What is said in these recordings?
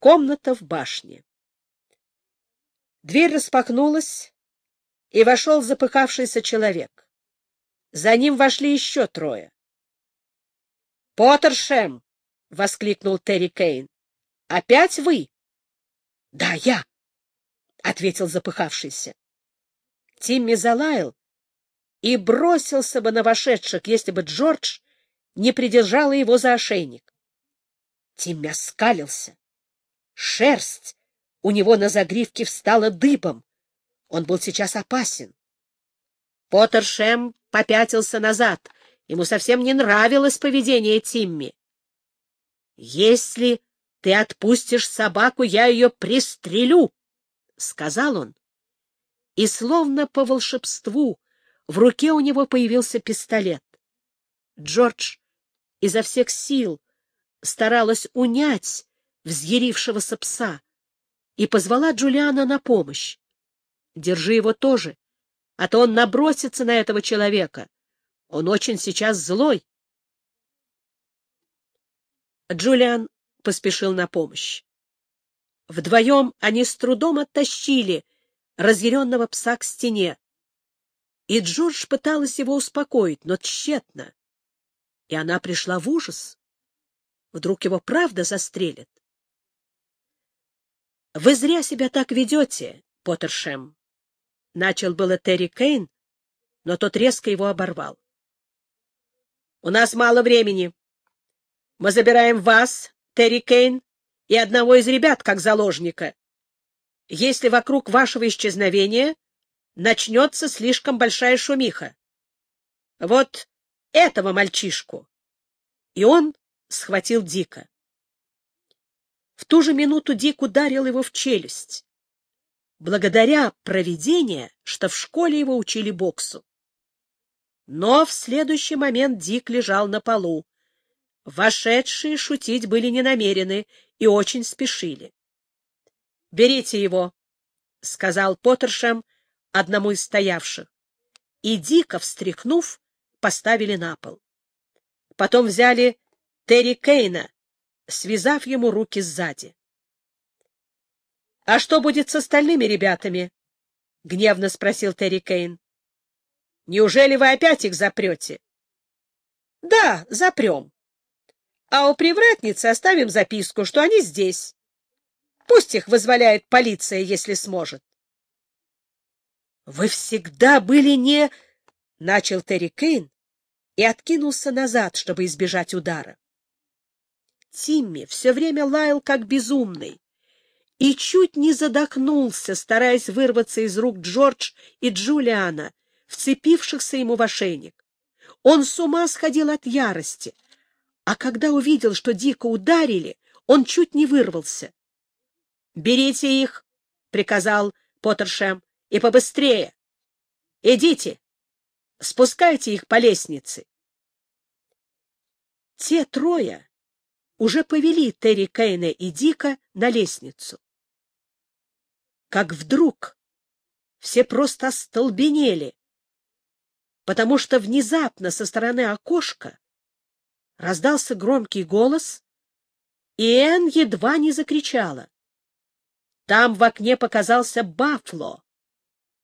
Комната в башне. Дверь распахнулась, и вошел запыхавшийся человек. За ним вошли еще трое. — Поттершем! — воскликнул Терри Кейн. — Опять вы? — Да, я! — ответил запыхавшийся. Тимми залаял и бросился бы на вошедших, если бы Джордж не придержала его за ошейник. Тимми оскалился. Шерсть у него на загривке встала дыбом. Он был сейчас опасен. Поттершем попятился назад. Ему совсем не нравилось поведение Тимми. — Если ты отпустишь собаку, я ее пристрелю, — сказал он. И словно по волшебству в руке у него появился пистолет. Джордж изо всех сил старалась унять взъярившегося пса и позвала Джулиана на помощь. Держи его тоже, а то он набросится на этого человека. Он очень сейчас злой. Джулиан поспешил на помощь. Вдвоем они с трудом оттащили разъяренного пса к стене. И Джордж пыталась его успокоить, но тщетно. И она пришла в ужас. Вдруг его правда застрелят? — Вы зря себя так ведете, Поттершем. Начал было Терри Кейн, но тот резко его оборвал. — У нас мало времени. Мы забираем вас, Терри Кейн, и одного из ребят как заложника. Если вокруг вашего исчезновения начнется слишком большая шумиха. Вот этого мальчишку. И он схватил Дика. В ту же минуту Дик ударил его в челюсть. Благодаря проведению, что в школе его учили боксу. Но в следующий момент Дик лежал на полу. Вошедшие шутить были не намерены и очень спешили. — Берите его, — сказал Поттершем одному из стоявших. И дико встряхнув, поставили на пол. Потом взяли Терри Кейна, связав ему руки сзади. — А что будет с остальными ребятами? — гневно спросил Терри Кейн. — Неужели вы опять их запрете? — Да, запрем. А у привратницы оставим записку, что они здесь. Пусть их вызволяет полиция, если сможет. — Вы всегда были не... — начал Терри Кейн и откинулся назад, чтобы избежать удара. Тимми все время лаял как безумный и чуть не задохнулся, стараясь вырваться из рук Джордж и Джулиана, вцепившихся ему в ошейник. Он с ума сходил от ярости, а когда увидел, что дико ударили, он чуть не вырвался. — Берите их, — приказал Поттершем, — и побыстрее. Идите, спускайте их по лестнице. Те трое уже повели Терри Кейна и Дика на лестницу. Как вдруг все просто остолбенели, потому что внезапно со стороны окошка раздался громкий голос, и Энн едва не закричала. Там в окне показался Бафло.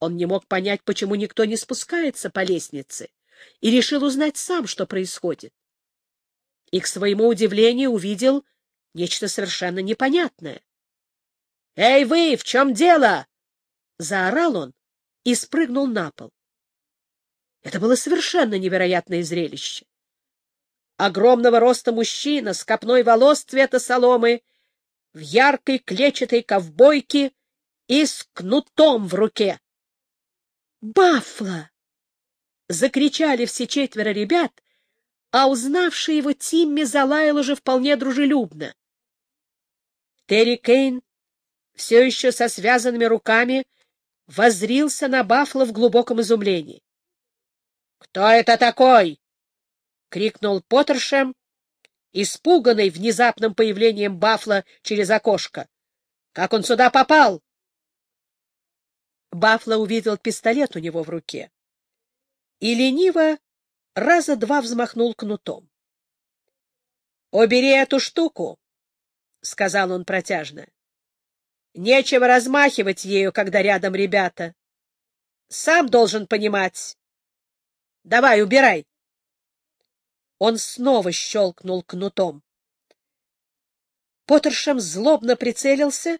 Он не мог понять, почему никто не спускается по лестнице, и решил узнать сам, что происходит и, к своему удивлению, увидел нечто совершенно непонятное. — Эй, вы, в чем дело? — заорал он и спрыгнул на пол. Это было совершенно невероятное зрелище. Огромного роста мужчина с копной волос цвета соломы, в яркой клетчатой ковбойке и с кнутом в руке. «Баффло!» — закричали все четверо ребят — а узнавший его Тимми залаял уже вполне дружелюбно. Терри Кейн, все еще со связанными руками, воззрился на Баффало в глубоком изумлении. — Кто это такой? — крикнул Поттершем, испуганный внезапным появлением Баффла через окошко. — Как он сюда попал? Баффло увидел пистолет у него в руке и лениво раза два взмахнул кнутом. — Убери эту штуку — сказал он протяжно. — Нечего размахивать ею, когда рядом ребята. Сам должен понимать. Давай, убирай. Он снова щелкнул кнутом. Поттершем злобно прицелился,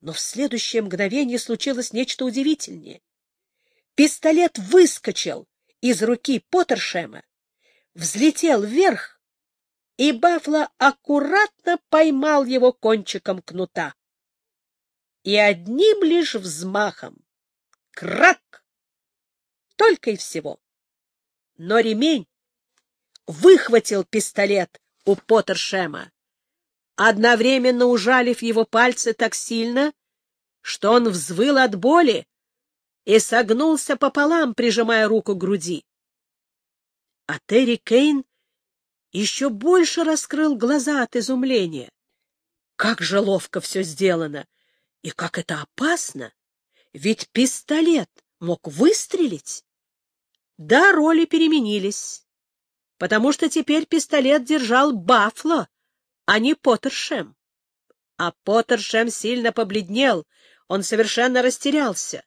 но в следующее мгновение случилось нечто удивительнее. Пистолет выскочил из руки Поттершема, взлетел вверх, и Бафло аккуратно поймал его кончиком кнута. И одним лишь взмахом — крак! Только и всего. Но ремень выхватил пистолет у Поттершема одновременно ужалив его пальцы так сильно, что он взвыл от боли и согнулся пополам, прижимая руку к груди. А Терри Кейн еще больше раскрыл глаза от изумления. Как же ловко все сделано! И как это опасно! Ведь пистолет мог выстрелить. Да, роли переменились, потому что теперь пистолет держал Бафло, а не Поттершем. А Поттершем сильно побледнел, он совершенно растерялся.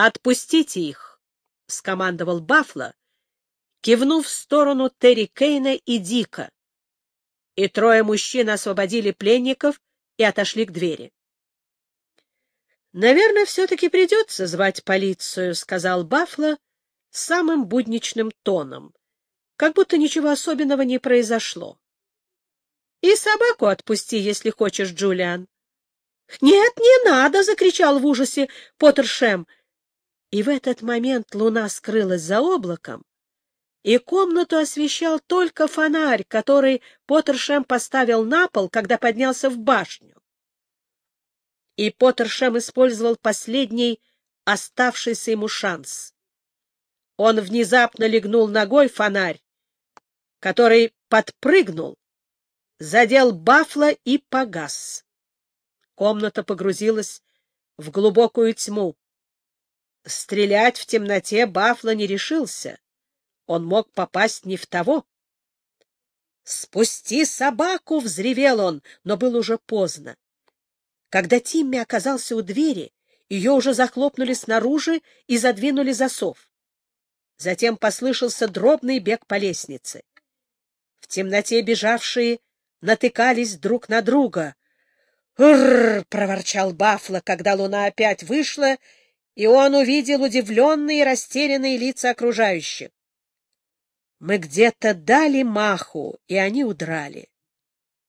«Отпустите их!» — скомандовал Бафло, кивнув в сторону Терри Кейна и Дика. И трое мужчин освободили пленников и отошли к двери. «Наверное, все-таки придется звать полицию», — сказал Бафло самым будничным тоном, как будто ничего особенного не произошло. — И собаку отпусти, если хочешь, Джулиан. — Нет, не надо! — закричал в ужасе Поттершем. И в этот момент луна скрылась за облаком, и комнату освещал только фонарь, который Поттершем поставил на пол, когда поднялся в башню. И Поттершем использовал последний оставшийся ему шанс. Он внезапно легнул ногой фонарь, который подпрыгнул задел Бафла и погас. Комната погрузилась в глубокую тьму. Стрелять в темноте Бафла не решился. Он мог попасть не в того. «Спусти собаку!» — взревел он, но было уже поздно. Когда Тимми оказался у двери, ее уже захлопнули снаружи и задвинули засов. Затем послышался дробный бег по лестнице. В темноте бежавшие натыкались друг на друга. «Рррр!» — проворчал Бафло, когда луна опять вышла, и он увидел удивленные и растерянные лица окружающих. «Мы где-то дали маху, и они удрали».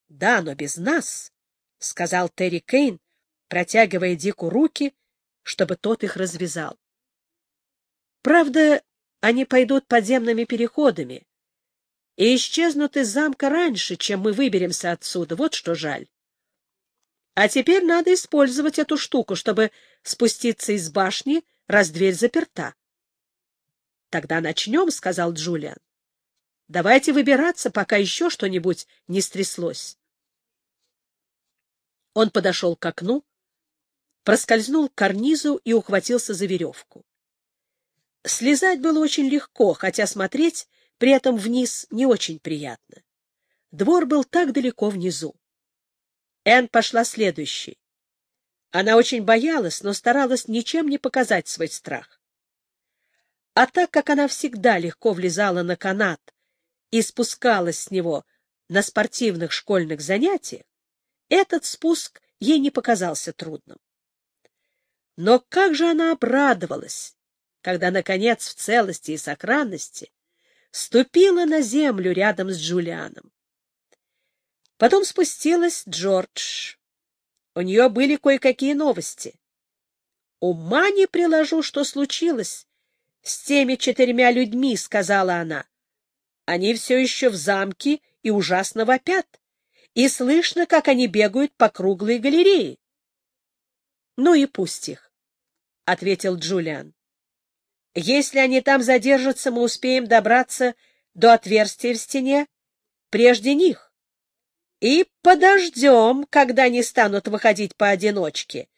«Да, но без нас», — сказал Терри Кейн, протягивая Дику руки, чтобы тот их развязал. «Правда, они пойдут подземными переходами, и исчезнут из замка раньше, чем мы выберемся отсюда. Вот что жаль. А теперь надо использовать эту штуку, чтобы спуститься из башни, раз дверь заперта. — Тогда начнем, — сказал Джулиан. — Давайте выбираться, пока еще что-нибудь не стряслось. Он подошел к окну, проскользнул к карнизу и ухватился за веревку. Слезать было очень легко, хотя смотреть при этом вниз не очень приятно. Двор был так далеко внизу. Энн пошла следующей. Она очень боялась, но старалась ничем не показать свой страх. А так как она всегда легко влезала на канат и спускалась с него на спортивных школьных занятиях, этот спуск ей не показался трудным. Но как же она обрадовалась, когда, наконец, в целости и сохранности ступила на землю рядом с Джулианом. Потом спустилась Джордж. У нее были кое-какие новости. «Ума не приложу, что случилось с теми четырьмя людьми», — сказала она. «Они все еще в замке и ужасно вопят, и слышно, как они бегают по круглой галерее». «Ну и пусть их», — ответил Джулиан. Если они там задержатся, мы успеем добраться до отверстия в стене прежде них. И подождем, когда они станут выходить поодиночке.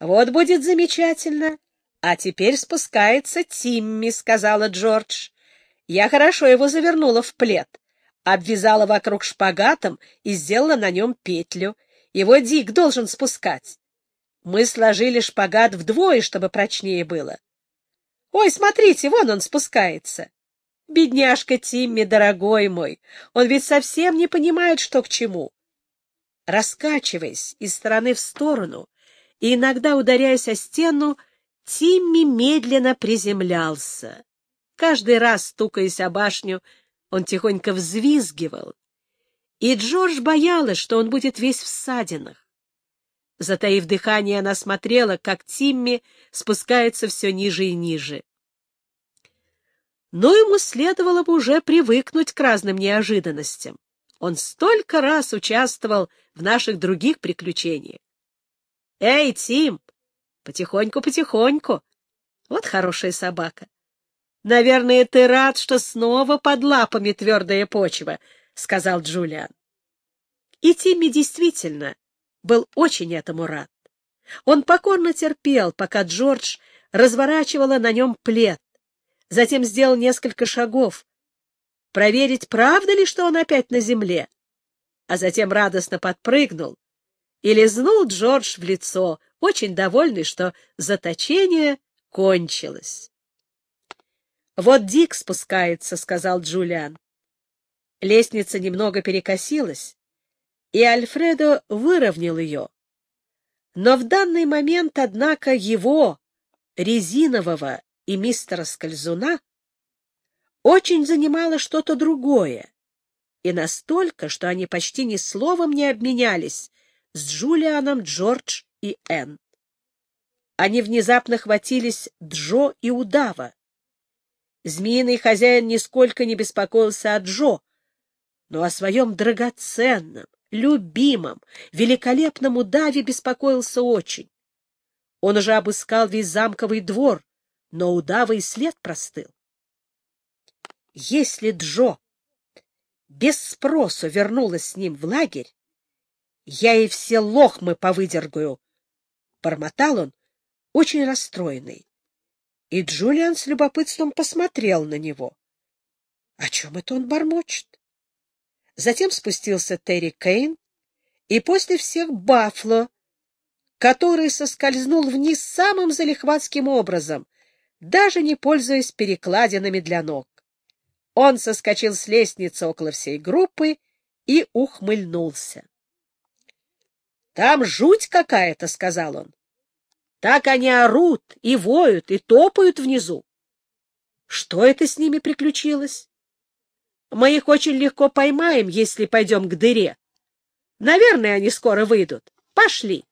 Вот будет замечательно. А теперь спускается Тимми, — сказала Джордж. Я хорошо его завернула в плед. обвязала вокруг шпагатом и сделала на нем петлю. Его Дик должен спускать. Мы сложили шпагат вдвое, чтобы прочнее было. Ой, смотрите, вон он спускается. Бедняжка Тимми, дорогой мой, он ведь совсем не понимает, что к чему. Раскачиваясь из стороны в сторону и иногда ударяясь о стену, Тимми медленно приземлялся. Каждый раз, стукаясь о башню, он тихонько взвизгивал. И Джордж боялась, что он будет весь в ссадинах. Затаив дыхание, она смотрела, как Тимми спускается все ниже и ниже. Но ему следовало бы уже привыкнуть к разным неожиданностям. Он столько раз участвовал в наших других приключениях. «Эй, Тим, потихоньку-потихоньку. Вот хорошая собака. Наверное, ты рад, что снова под лапами твердая почва», — сказал Джулиан. И Тимми действительно был очень этому рад. Он покорно терпел, пока Джордж разворачивала на нем плед, затем сделал несколько шагов, проверить, правда ли, что он опять на земле, а затем радостно подпрыгнул и лизнул Джордж в лицо, очень довольный, что заточение кончилось. «Вот Дик спускается», — сказал Джулиан. Лестница немного перекосилась, и Альфредо выровнял ее. Но в данный момент, однако, его, резинового и мистера Скользуна, очень занимало что-то другое, и настолько, что они почти ни словом не обменялись с Джулианом, Джордж и Энн. Они внезапно хватились Джо и Удава. Змеиный хозяин нисколько не беспокоился о Джо, но о своем драгоценном, любимом, великолепном удаве беспокоился очень. Он уже обыскал весь замковый двор, но удава и след простыл. Если Джо без спросу вернулась с ним в лагерь, я ей все лохмы повыдергаю, — бормотал он, очень расстроенный. И Джулиан с любопытством посмотрел на него. О чем это он бормочет? Затем спустился Терри Кейн, и после всех Бафло, который соскользнул вниз самым залихватским образом, даже не пользуясь перекладинами для ног. Он соскочил с лестницы около всей группы и ухмыльнулся. — Там жуть какая-то, — сказал он. — Так они орут и воют, и топают внизу. Что это с ними приключилось? Мы их очень легко поймаем, если пойдем к дыре. Наверное, они скоро выйдут. Пошли.